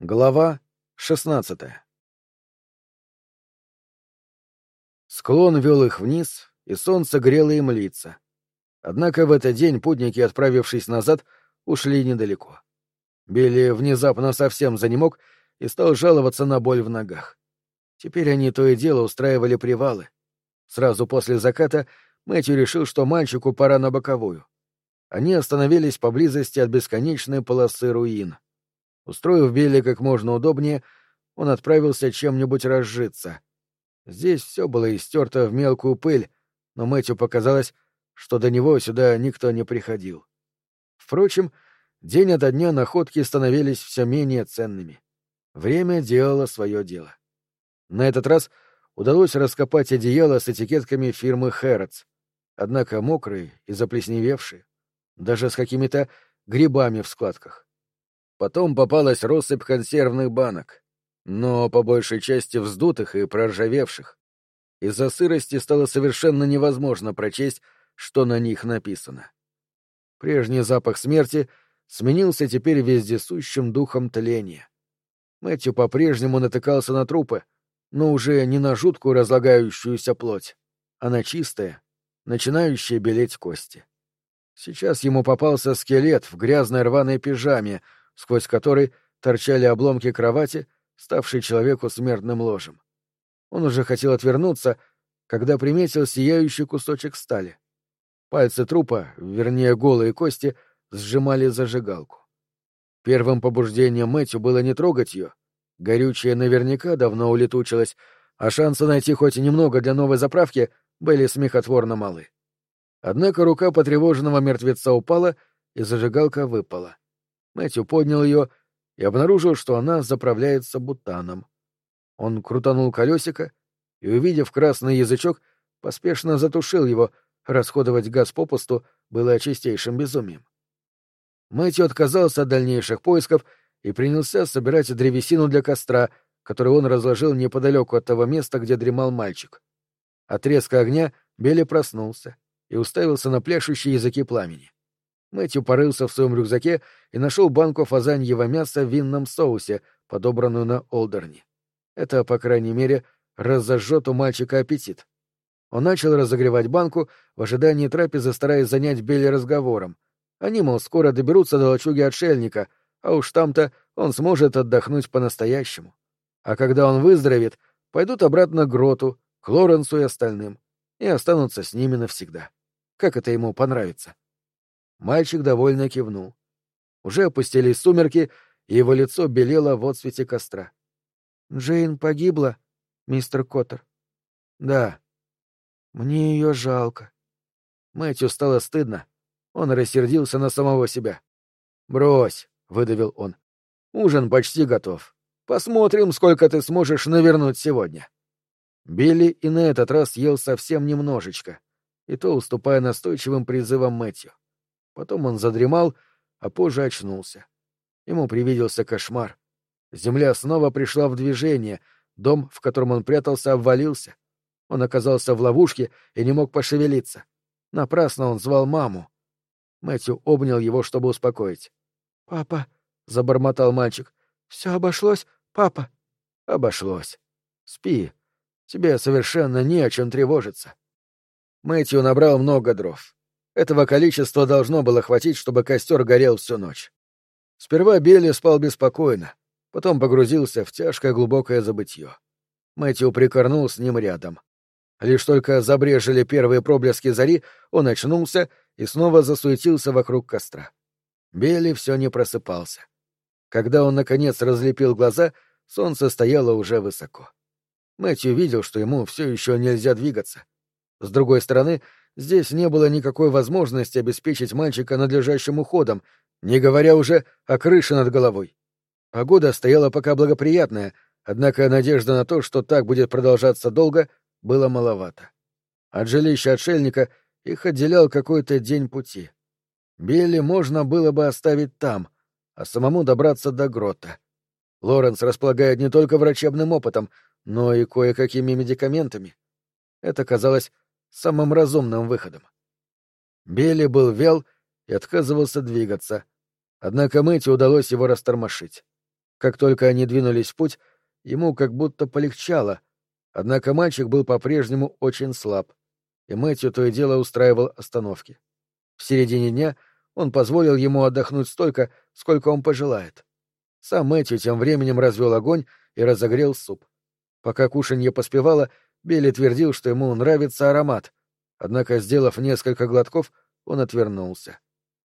Глава шестнадцатая Склон вел их вниз, и солнце грело им лица. Однако в этот день путники, отправившись назад, ушли недалеко. Билли внезапно совсем занемог и стал жаловаться на боль в ногах. Теперь они то и дело устраивали привалы. Сразу после заката Мэтью решил, что мальчику пора на боковую. Они остановились поблизости от бесконечной полосы руин — Устроив Билли как можно удобнее, он отправился чем-нибудь разжиться. Здесь все было истерто в мелкую пыль, но Мэтью показалось, что до него сюда никто не приходил. Впрочем, день ото дня находки становились все менее ценными. Время делало свое дело. На этот раз удалось раскопать одеяло с этикетками фирмы Хэротс, однако мокрые и заплесневевшие, даже с какими-то грибами в складках. Потом попалась россыпь консервных банок, но по большей части вздутых и проржавевших. Из-за сырости стало совершенно невозможно прочесть, что на них написано. Прежний запах смерти сменился теперь вездесущим духом тления. Мэтью по-прежнему натыкался на трупы, но уже не на жуткую разлагающуюся плоть, а на чистое, начинающее белеть кости. Сейчас ему попался скелет в грязной рваной пижаме — сквозь который торчали обломки кровати, ставшей человеку смертным ложем. Он уже хотел отвернуться, когда приметил сияющий кусочек стали. Пальцы трупа, вернее голые кости, сжимали зажигалку. Первым побуждением Мэтью было не трогать ее. Горючее наверняка давно улетучилось, а шансы найти хоть немного для новой заправки были смехотворно малы. Однако рука потревоженного мертвеца упала, и зажигалка выпала. Мэтью поднял ее и обнаружил, что она заправляется бутаном. Он крутанул колесико и, увидев красный язычок, поспешно затушил его, расходовать газ попусту было чистейшим безумием. Мэтью отказался от дальнейших поисков и принялся собирать древесину для костра, который он разложил неподалеку от того места, где дремал мальчик. От резка огня Белли проснулся и уставился на пляшущие языки пламени. Мэтью порылся в своем рюкзаке и нашел банку фазаньего мяса в винном соусе, подобранную на Олдерни. Это, по крайней мере, разожжет у мальчика аппетит. Он начал разогревать банку, в ожидании трапезы стараясь занять Белли разговором. Они, мол, скоро доберутся до лачуги отшельника, а уж там-то он сможет отдохнуть по-настоящему. А когда он выздоровеет, пойдут обратно к Гроту, к Лоренсу и остальным, и останутся с ними навсегда. Как это ему понравится? Мальчик довольно кивнул. Уже опустились сумерки, и его лицо белело в отсвете костра. «Джейн погибла, мистер Коттер?» «Да». «Мне ее жалко». Мэтью стало стыдно. Он рассердился на самого себя. «Брось», — выдавил он. «Ужин почти готов. Посмотрим, сколько ты сможешь навернуть сегодня». Билли и на этот раз ел совсем немножечко, и то уступая настойчивым призывам Мэтью. Потом он задремал, а позже очнулся. Ему привиделся кошмар. Земля снова пришла в движение, дом, в котором он прятался, обвалился. Он оказался в ловушке и не мог пошевелиться. Напрасно он звал маму. Мэтью обнял его, чтобы успокоить. «Папа», — забормотал мальчик, — «все обошлось, папа?» «Обошлось. Спи. Тебе совершенно не о чем тревожиться». Мэтью набрал много дров. Этого количества должно было хватить, чтобы костер горел всю ночь. Сперва Билли спал беспокойно, потом погрузился в тяжкое глубокое забытье. Мэтью прикорнул с ним рядом. Лишь только забрежили первые проблески зари, он очнулся и снова засуетился вокруг костра. Билли все не просыпался. Когда он, наконец, разлепил глаза, солнце стояло уже высоко. Мэтью видел, что ему все еще нельзя двигаться. С другой стороны, Здесь не было никакой возможности обеспечить мальчика надлежащим уходом, не говоря уже о крыше над головой. Погода стояла пока благоприятная, однако надежда на то, что так будет продолжаться долго, было маловато. От жилища отшельника их отделял какой-то день пути. Билли можно было бы оставить там, а самому добраться до грота. Лоренс располагает не только врачебным опытом, но и кое-какими медикаментами. Это казалось самым разумным выходом. Билли был вел и отказывался двигаться, однако Мэти удалось его растормошить. Как только они двинулись в путь, ему как будто полегчало, однако мальчик был по-прежнему очень слаб, и Мэтью то и дело устраивал остановки. В середине дня он позволил ему отдохнуть столько, сколько он пожелает. Сам Мэтью тем временем развел огонь и разогрел суп. Пока кушанье поспевало, Билли твердил, что ему нравится аромат, однако, сделав несколько глотков, он отвернулся.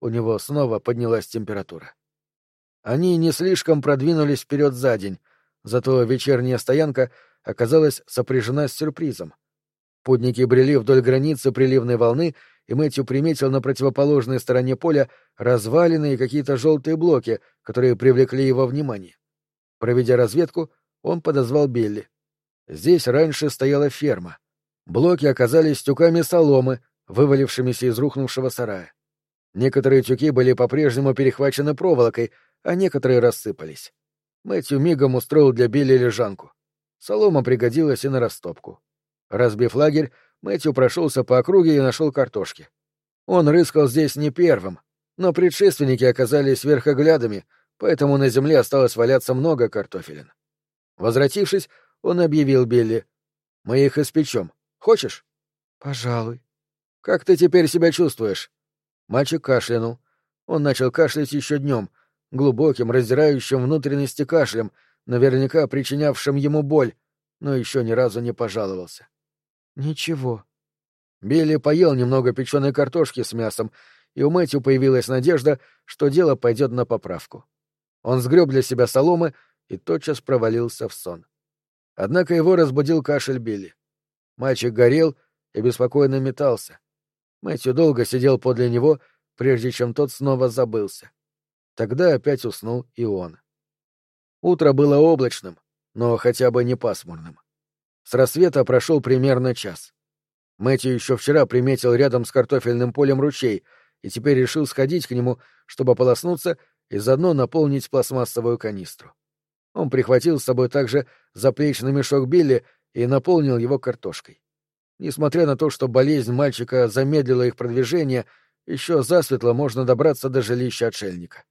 У него снова поднялась температура. Они не слишком продвинулись вперед за день, зато вечерняя стоянка оказалась сопряжена с сюрпризом. Путники брели вдоль границы приливной волны, и Мэтью приметил на противоположной стороне поля развалины и какие-то желтые блоки, которые привлекли его внимание. Проведя разведку, он подозвал Билли. Здесь раньше стояла ферма. Блоки оказались тюками соломы, вывалившимися из рухнувшего сарая. Некоторые тюки были по-прежнему перехвачены проволокой, а некоторые рассыпались. Мэтью мигом устроил для Билли лежанку. Солома пригодилась и на растопку. Разбив лагерь, Мэтью прошелся по округе и нашел картошки. Он рыскал здесь не первым, но предшественники оказались верхоглядами, поэтому на земле осталось валяться много картофелин. Возвратившись, он объявил Билли. «Мы их испечем. Хочешь?» «Пожалуй». «Как ты теперь себя чувствуешь?» Мальчик кашлянул. Он начал кашлять еще днем, глубоким, раздирающим внутренности кашлем, наверняка причинявшим ему боль, но еще ни разу не пожаловался. «Ничего». Билли поел немного печеной картошки с мясом, и у Мэтью появилась надежда, что дело пойдет на поправку. Он сгреб для себя соломы и тотчас провалился в сон. Однако его разбудил кашель Билли. Мальчик горел и беспокойно метался. Мэтью долго сидел подле него, прежде чем тот снова забылся. Тогда опять уснул и он. Утро было облачным, но хотя бы не пасмурным. С рассвета прошел примерно час. Мэтью еще вчера приметил рядом с картофельным полем ручей и теперь решил сходить к нему, чтобы ополоснуться и заодно наполнить пластмассовую канистру. Он прихватил с собой также заплечный мешок Билли и наполнил его картошкой. Несмотря на то, что болезнь мальчика замедлила их продвижение, еще засветло можно добраться до жилища отшельника.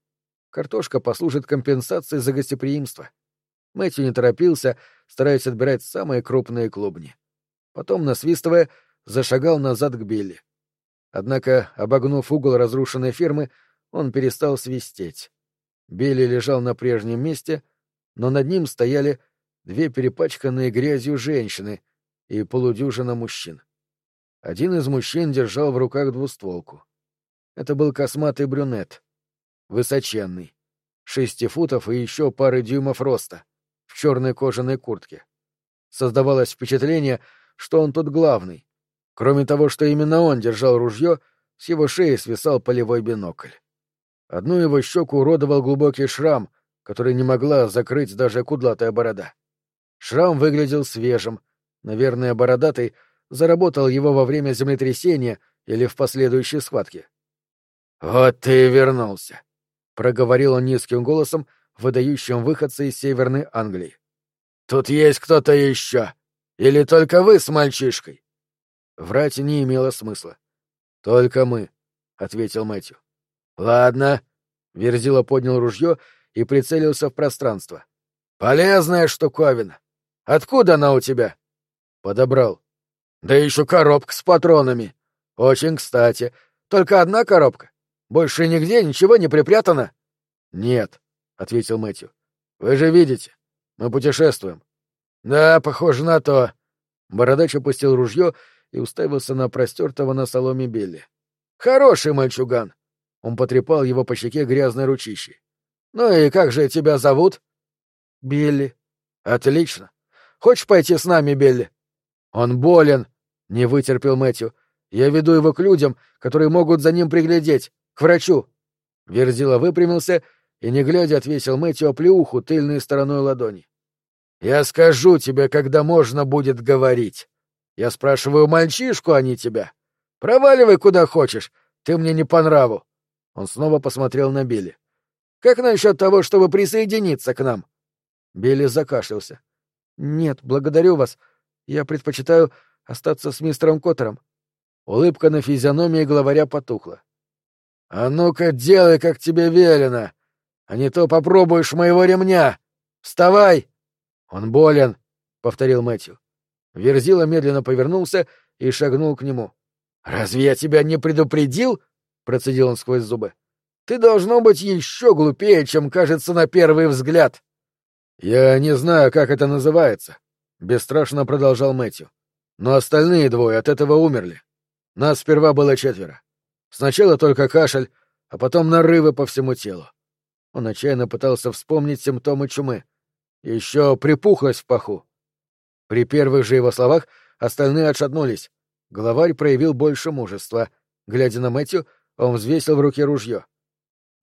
Картошка послужит компенсацией за гостеприимство. Мэтью не торопился, стараясь отбирать самые крупные клубни. Потом, насвистывая, зашагал назад к Билли. Однако, обогнув угол разрушенной фермы, он перестал свистеть. Билли лежал на прежнем месте, но над ним стояли две перепачканные грязью женщины и полудюжина мужчин. Один из мужчин держал в руках двустволку. Это был косматый брюнет, высоченный, шести футов и еще пары дюймов роста, в черной кожаной куртке. Создавалось впечатление, что он тут главный. Кроме того, что именно он держал ружье, с его шеи свисал полевой бинокль. Одну его щеку уродовал глубокий шрам, который не могла закрыть даже кудлатая борода. Шрам выглядел свежим, наверное, бородатый заработал его во время землетрясения или в последующей схватке. «Вот ты и вернулся», — проговорил он низким голосом, выдающим выходца из Северной Англии. «Тут есть кто-то еще? Или только вы с мальчишкой?» Врать не имело смысла. «Только мы», — ответил Мэтью. «Ладно». Верзила поднял ружье и прицелился в пространство. «Полезная штуковина. Откуда она у тебя?» «Подобрал». «Да еще коробка с патронами. Очень кстати. Только одна коробка. Больше нигде ничего не припрятано?» «Нет», — ответил Мэтью. «Вы же видите, мы путешествуем». «Да, похоже на то». Бородач опустил ружье и уставился на простертого на соломе Билли. «Хороший мальчуган!» Он потрепал его по щеке грязной ручищей. «Ну и как же тебя зовут?» «Билли». «Отлично. Хочешь пойти с нами, Билли?» «Он болен», — не вытерпел Мэтью. «Я веду его к людям, которые могут за ним приглядеть, к врачу». Верзила выпрямился и, не глядя, отвесил Мэтью оплеуху тыльной стороной ладони. «Я скажу тебе, когда можно будет говорить. Я спрашиваю мальчишку, а не тебя. Проваливай куда хочешь, ты мне не по нраву». Он снова посмотрел на Билли. «Как насчет того, чтобы присоединиться к нам?» Билли закашлялся. «Нет, благодарю вас. Я предпочитаю остаться с мистером Коттером». Улыбка на физиономии главаря потухла. — А ну-ка делай, как тебе велено, а не то попробуешь моего ремня! «Вставай!» «Он болен», — повторил Мэтью. Верзила медленно повернулся и шагнул к нему. «Разве я тебя не предупредил?» — процедил он сквозь зубы. «Ты должно быть еще глупее, чем кажется на первый взгляд». «Я не знаю, как это называется», — бесстрашно продолжал Мэтью. «Но остальные двое от этого умерли. Нас сперва было четверо. Сначала только кашель, а потом нарывы по всему телу. Он отчаянно пытался вспомнить симптомы чумы. Еще припухлость в паху. При первых же его словах остальные отшатнулись. Главарь проявил больше мужества. Глядя на Мэтью, он взвесил в руке ружье.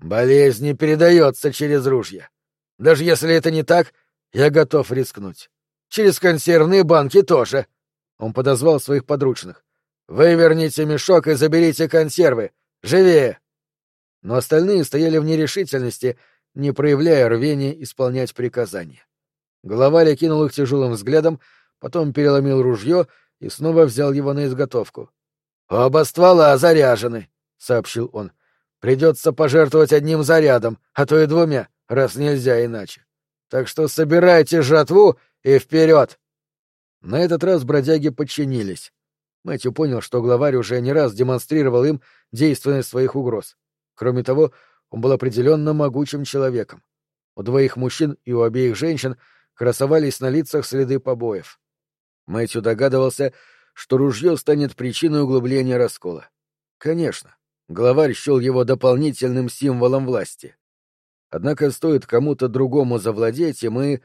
«Болезнь не передается через ружья. Даже если это не так, я готов рискнуть. Через консервные банки тоже». Он подозвал своих подручных. «Выверните мешок и заберите консервы. Живее!» Но остальные стояли в нерешительности, не проявляя рвения исполнять приказания. Главарь кинул их тяжелым взглядом, потом переломил ружье и снова взял его на изготовку. «Оба ствола заряжены», — сообщил он. «Придется пожертвовать одним зарядом, а то и двумя, раз нельзя иначе. Так что собирайте жатву и вперед!» На этот раз бродяги подчинились. Мэтью понял, что главарь уже не раз демонстрировал им действенность своих угроз. Кроме того, он был определенно могучим человеком. У двоих мужчин и у обеих женщин красовались на лицах следы побоев. Мэтью догадывался, что ружье станет причиной углубления раскола. Конечно, главарь счел его дополнительным символом власти. Однако стоит кому-то другому завладеть, и мы...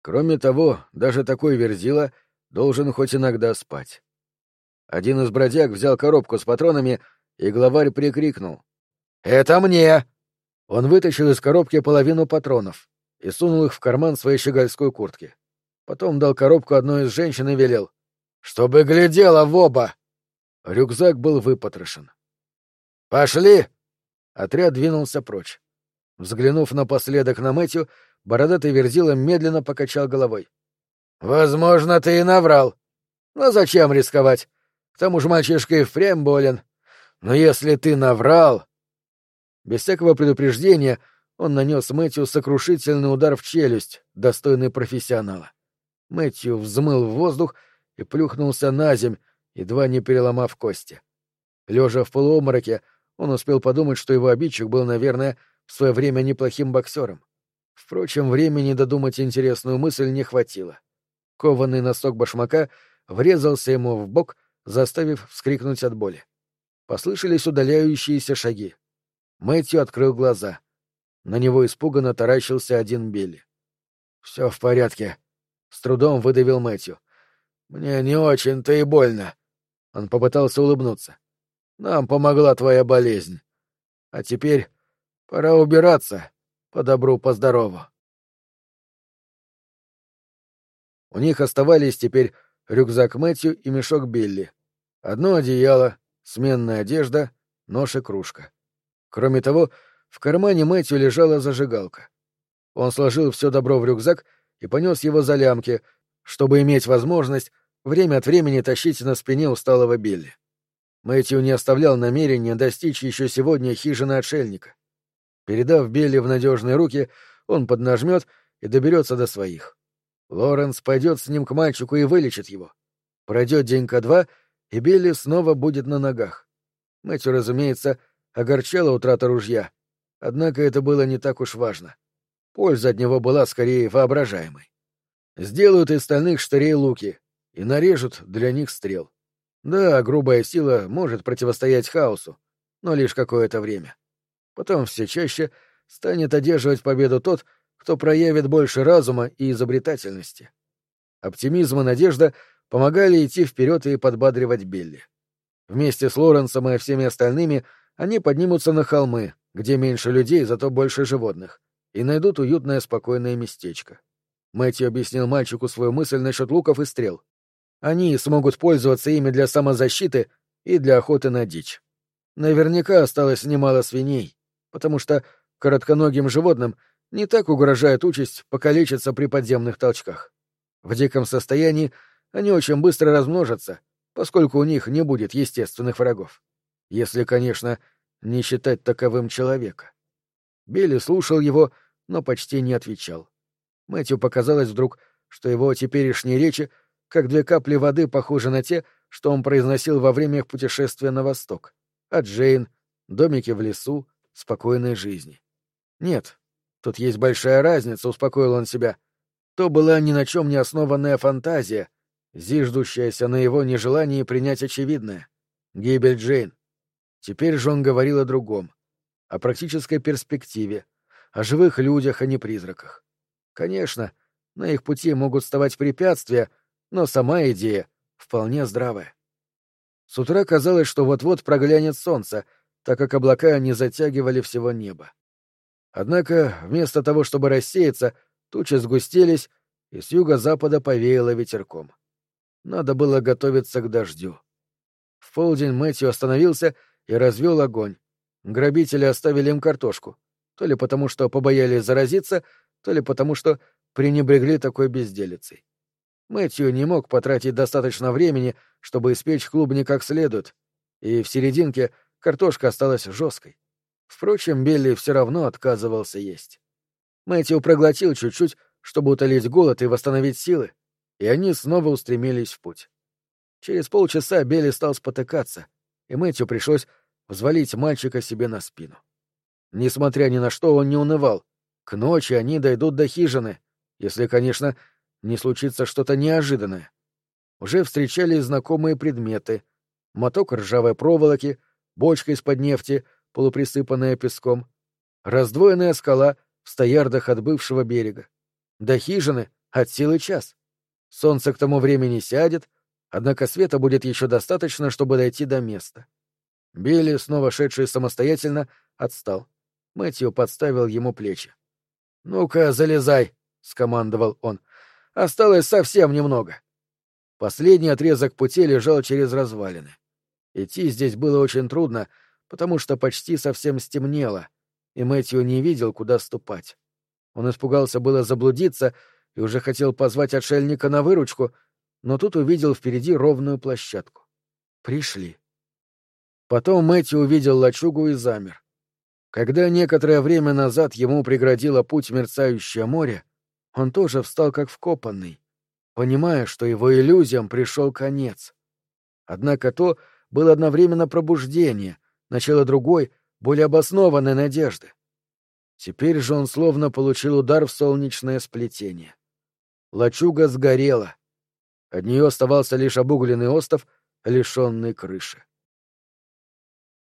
Кроме того, даже такой верзила должен хоть иногда спать. Один из бродяг взял коробку с патронами, и главарь прикрикнул. «Это мне!» Он вытащил из коробки половину патронов и сунул их в карман своей щегольской куртки. Потом дал коробку одной из женщин и велел. «Чтобы глядела в оба!» Рюкзак был выпотрошен. «Пошли!» Отряд двинулся прочь. Взглянув напоследок на Мэтью, бородатый верзила медленно покачал головой. «Возможно, ты и наврал. Но зачем рисковать? К тому же мальчишка и впрямь болен. Но если ты наврал...» Без всякого предупреждения он нанес Мэтью сокрушительный удар в челюсть, достойный профессионала. Мэтью взмыл в воздух и плюхнулся на земь, едва не переломав кости. Лежа в полуомороке, он успел подумать, что его обидчик был, наверное, в свое время неплохим боксером. Впрочем, времени додумать интересную мысль не хватило. Кованный носок башмака врезался ему в бок, заставив вскрикнуть от боли. Послышались удаляющиеся шаги. Мэтью открыл глаза. На него испуганно таращился один Билли. — Все в порядке, — с трудом выдавил Мэтью. — Мне не очень-то и больно. Он попытался улыбнуться. — Нам помогла твоя болезнь. А теперь пора убираться, по добру, по здорову. У них оставались теперь рюкзак Мэтью и мешок Билли. Одно одеяло, сменная одежда, нож и кружка. Кроме того, в кармане Мэтью лежала зажигалка. Он сложил все добро в рюкзак и понес его за лямки, чтобы иметь возможность время от времени тащить на спине усталого Билли. Мэтью не оставлял намерения достичь еще сегодня хижины отшельника. Передав Билли в надежные руки, он поднажмет и доберется до своих. Лоренс пойдет с ним к мальчику и вылечит его. Пройдет денька два, и Билли снова будет на ногах. Мэтью, разумеется, — огорчала утрата ружья, однако это было не так уж важно. Польза от него была скорее воображаемой. Сделают из стальных штырей луки и нарежут для них стрел. Да, грубая сила может противостоять хаосу, но лишь какое-то время. Потом все чаще станет одерживать победу тот, кто проявит больше разума и изобретательности. Оптимизм и надежда помогали идти вперед и подбадривать Билли. Вместе с Лоренсом и всеми остальными — они поднимутся на холмы, где меньше людей, зато больше животных, и найдут уютное спокойное местечко. Мэтью объяснил мальчику свою мысль насчет луков и стрел. Они смогут пользоваться ими для самозащиты и для охоты на дичь. Наверняка осталось немало свиней, потому что коротконогим животным не так угрожает участь покалечиться при подземных толчках. В диком состоянии они очень быстро размножатся, поскольку у них не будет естественных врагов. Если, конечно, не считать таковым человека. Билли слушал его, но почти не отвечал. Мэтью показалось вдруг, что его теперешние речи, как две капли воды, похожи на те, что он произносил во время их путешествия на восток. О Джейн, домике в лесу, спокойной жизни. Нет, тут есть большая разница, успокоил он себя. То была ни на чем не основанная фантазия, зиждущаяся на его нежелании принять очевидное. Гибель Джейн. Теперь же он говорил о другом. О практической перспективе, о живых людях, а не призраках. Конечно, на их пути могут вставать препятствия, но сама идея вполне здравая. С утра казалось, что вот-вот проглянет солнце, так как облака не затягивали всего неба. Однако, вместо того, чтобы рассеяться, тучи сгустились, и с юго-запада повеяло ветерком. Надо было готовиться к дождю. В полдень Мэтью остановился и развел огонь. Грабители оставили им картошку, то ли потому, что побоялись заразиться, то ли потому, что пренебрегли такой безделицей. Мэтью не мог потратить достаточно времени, чтобы испечь клубни как следует, и в серединке картошка осталась жесткой. Впрочем, Билли все равно отказывался есть. Мэтью проглотил чуть-чуть, чтобы утолить голод и восстановить силы, и они снова устремились в путь. Через полчаса Билли стал спотыкаться, и Мэтью пришлось взвалить мальчика себе на спину. Несмотря ни на что, он не унывал. К ночи они дойдут до хижины, если, конечно, не случится что-то неожиданное. Уже встречались знакомые предметы. Моток ржавой проволоки, бочка из-под нефти, полуприсыпанная песком, раздвоенная скала в стоярдах от бывшего берега. До хижины от силы час. Солнце к тому времени сядет, однако света будет еще достаточно, чтобы дойти до места. Билли, снова шедший самостоятельно, отстал. Мэтью подставил ему плечи. «Ну-ка, залезай!» — скомандовал он. Осталось совсем немного. Последний отрезок пути лежал через развалины. Идти здесь было очень трудно, потому что почти совсем стемнело, и Мэтью не видел, куда ступать. Он испугался было заблудиться и уже хотел позвать отшельника на выручку, но тут увидел впереди ровную площадку. Пришли. Потом Мэтью увидел лачугу и замер. Когда некоторое время назад ему преградило путь мерцающее море, он тоже встал как вкопанный, понимая, что его иллюзиям пришел конец. Однако то было одновременно пробуждение, начало другой, более обоснованной надежды. Теперь же он словно получил удар в солнечное сплетение. Лачуга сгорела. От нее оставался лишь обугленный остов, лишенный крыши.